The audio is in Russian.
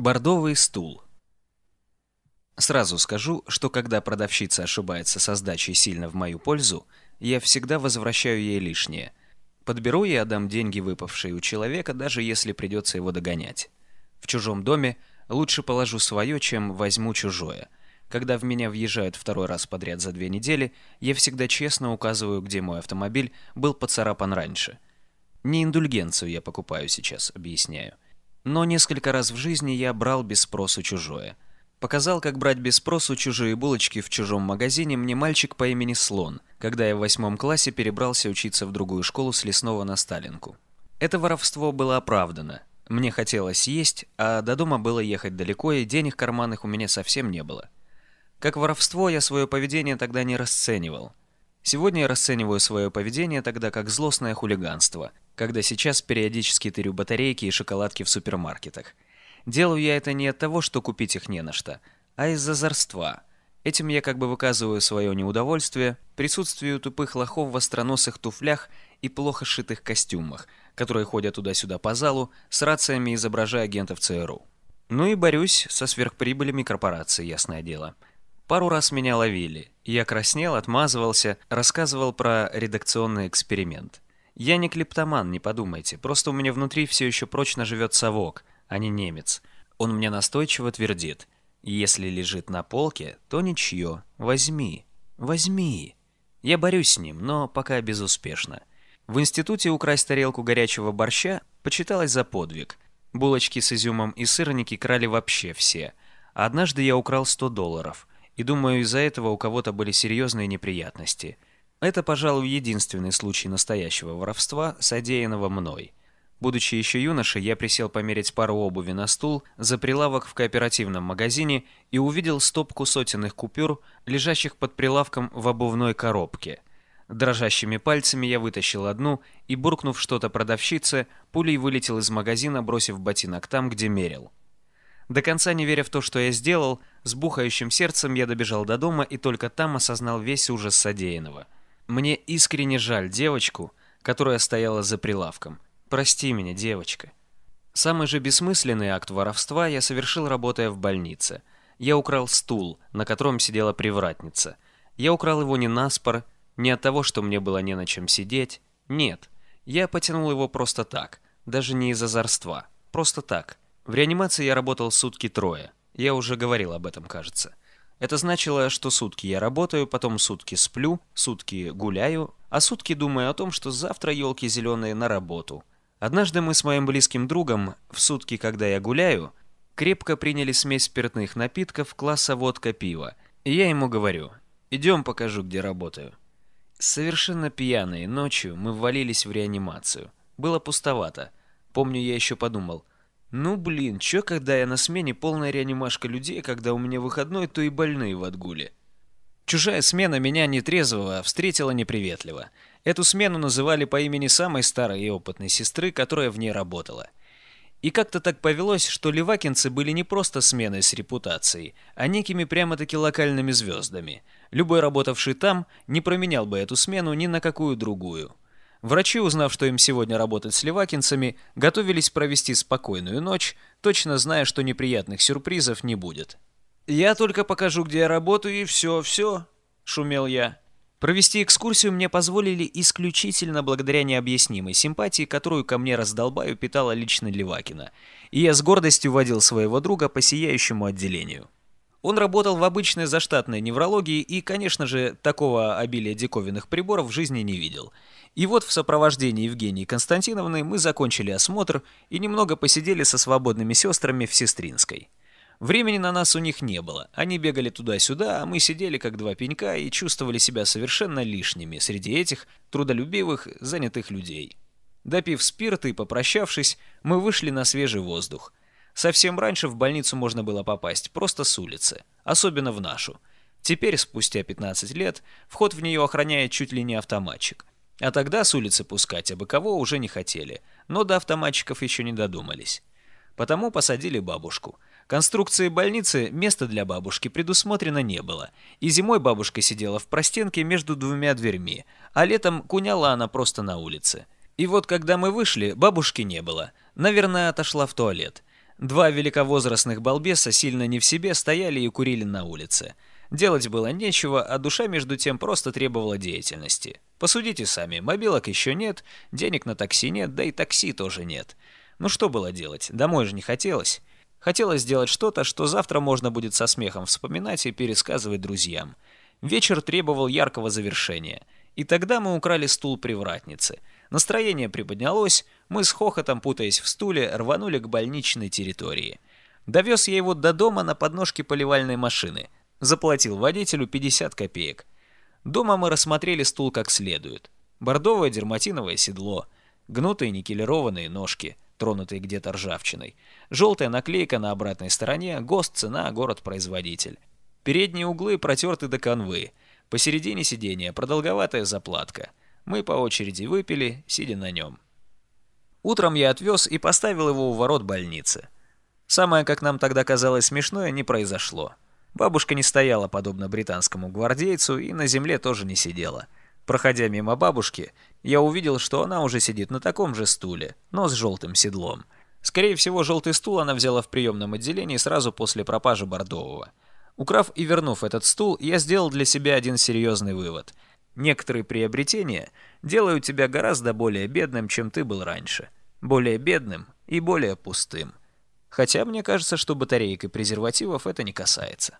Бордовый стул. Сразу скажу, что когда продавщица ошибается со сдачей сильно в мою пользу, я всегда возвращаю ей лишнее. Подберу и отдам деньги, выпавшие у человека, даже если придется его догонять. В чужом доме лучше положу свое, чем возьму чужое. Когда в меня въезжают второй раз подряд за две недели, я всегда честно указываю, где мой автомобиль был поцарапан раньше. Не индульгенцию я покупаю сейчас, объясняю. Но несколько раз в жизни я брал без спросу чужое. Показал, как брать без спросу чужие булочки в чужом магазине мне мальчик по имени Слон, когда я в восьмом классе перебрался учиться в другую школу с Лесного на Сталинку. Это воровство было оправдано. Мне хотелось есть, а до дома было ехать далеко, и денег карманных у меня совсем не было. Как воровство я свое поведение тогда не расценивал. Сегодня я расцениваю свое поведение тогда как злостное хулиганство, когда сейчас периодически тырю батарейки и шоколадки в супермаркетах. Делаю я это не от того, что купить их не на что, а из-за зарства. Этим я как бы выказываю свое неудовольствие присутствию тупых лохов в остроносых туфлях и плохо сшитых костюмах, которые ходят туда-сюда по залу с рациями, изображая агентов ЦРУ. Ну и борюсь со сверхприбылями корпорации, ясное дело – Пару раз меня ловили. Я краснел, отмазывался, рассказывал про редакционный эксперимент. Я не клептоман, не подумайте. Просто у меня внутри все еще прочно живет совок, а не немец. Он мне настойчиво твердит. Если лежит на полке, то ничье. Возьми. Возьми. Я борюсь с ним, но пока безуспешно. В институте украсть тарелку горячего борща почиталось за подвиг. Булочки с изюмом и сырники крали вообще все. Однажды я украл 100 долларов и думаю, из-за этого у кого-то были серьезные неприятности. Это, пожалуй, единственный случай настоящего воровства, содеянного мной. Будучи еще юношей, я присел померить пару обуви на стул за прилавок в кооперативном магазине и увидел стопку сотенных купюр, лежащих под прилавком в обувной коробке. Дрожащими пальцами я вытащил одну и, буркнув что-то продавщице, пулей вылетел из магазина, бросив ботинок там, где мерил. До конца не веря в то, что я сделал, с бухающим сердцем я добежал до дома и только там осознал весь ужас содеянного. Мне искренне жаль девочку, которая стояла за прилавком. Прости меня, девочка. Самый же бессмысленный акт воровства я совершил, работая в больнице. Я украл стул, на котором сидела привратница. Я украл его не наспор, не от того, что мне было не на чем сидеть. Нет, я потянул его просто так, даже не из озорства, просто так. В реанимации я работал сутки трое. Я уже говорил об этом, кажется. Это значило, что сутки я работаю, потом сутки сплю, сутки гуляю, а сутки думаю о том, что завтра елки зеленые на работу. Однажды мы с моим близким другом, в сутки, когда я гуляю, крепко приняли смесь спиртных напитков класса водка-пиво. И я ему говорю, идем покажу, где работаю. Совершенно пьяные ночью мы ввалились в реанимацию. Было пустовато. Помню, я еще подумал, ну блин, чё, когда я на смене полная реанимашка людей, когда у меня выходной, то и больные в отгуле. Чужая смена меня нетрезвого встретила неприветливо. Эту смену называли по имени самой старой и опытной сестры, которая в ней работала. И как-то так повелось, что левакинцы были не просто сменой с репутацией, а некими прямо-таки локальными звездами. Любой работавший там не променял бы эту смену ни на какую другую. Врачи, узнав, что им сегодня работать с левакинцами, готовились провести спокойную ночь, точно зная, что неприятных сюрпризов не будет. «Я только покажу, где я работаю, и все, все», — шумел я. Провести экскурсию мне позволили исключительно благодаря необъяснимой симпатии, которую ко мне раздолбаю питала лично Левакина, и я с гордостью водил своего друга по сияющему отделению. Он работал в обычной заштатной неврологии и, конечно же, такого обилия диковинных приборов в жизни не видел — и вот в сопровождении Евгении Константиновны мы закончили осмотр и немного посидели со свободными сестрами в Сестринской. Времени на нас у них не было. Они бегали туда-сюда, а мы сидели как два пенька и чувствовали себя совершенно лишними среди этих трудолюбивых, занятых людей. Допив спирт и попрощавшись, мы вышли на свежий воздух. Совсем раньше в больницу можно было попасть просто с улицы, особенно в нашу. Теперь, спустя 15 лет, вход в нее охраняет чуть ли не автоматчик. А тогда с улицы пускать абы кого уже не хотели, но до автоматчиков еще не додумались. Потому посадили бабушку. Конструкции больницы места для бабушки предусмотрено не было, и зимой бабушка сидела в простенке между двумя дверьми, а летом куняла она просто на улице. И вот когда мы вышли, бабушки не было. Наверное, отошла в туалет. Два великовозрастных балбеса сильно не в себе стояли и курили на улице. Делать было нечего, а душа между тем просто требовала деятельности. Посудите сами, мобилок еще нет, денег на такси нет, да и такси тоже нет. Ну что было делать, домой же не хотелось. Хотелось сделать что-то, что завтра можно будет со смехом вспоминать и пересказывать друзьям. Вечер требовал яркого завершения. И тогда мы украли стул привратницы. Настроение приподнялось, мы с хохотом, путаясь в стуле, рванули к больничной территории. Довез я его до дома на подножке поливальной машины – Заплатил водителю 50 копеек. Дома мы рассмотрели стул как следует. Бордовое дерматиновое седло, гнутые никелированные ножки, тронутые где-то ржавчиной, желтая наклейка на обратной стороне, ГОСТ, цена, город-производитель. Передние углы протерты до конвы, посередине сиденья продолговатая заплатка. Мы по очереди выпили, сидя на нем. Утром я отвез и поставил его у ворот больницы. Самое, как нам тогда казалось смешное, не произошло. Бабушка не стояла, подобно британскому гвардейцу, и на земле тоже не сидела. Проходя мимо бабушки, я увидел, что она уже сидит на таком же стуле, но с желтым седлом. Скорее всего, желтый стул она взяла в приемном отделении сразу после пропажи бордового. Украв и вернув этот стул, я сделал для себя один серьезный вывод. Некоторые приобретения делают тебя гораздо более бедным, чем ты был раньше. Более бедным и более пустым. Хотя мне кажется, что батареек и презервативов это не касается.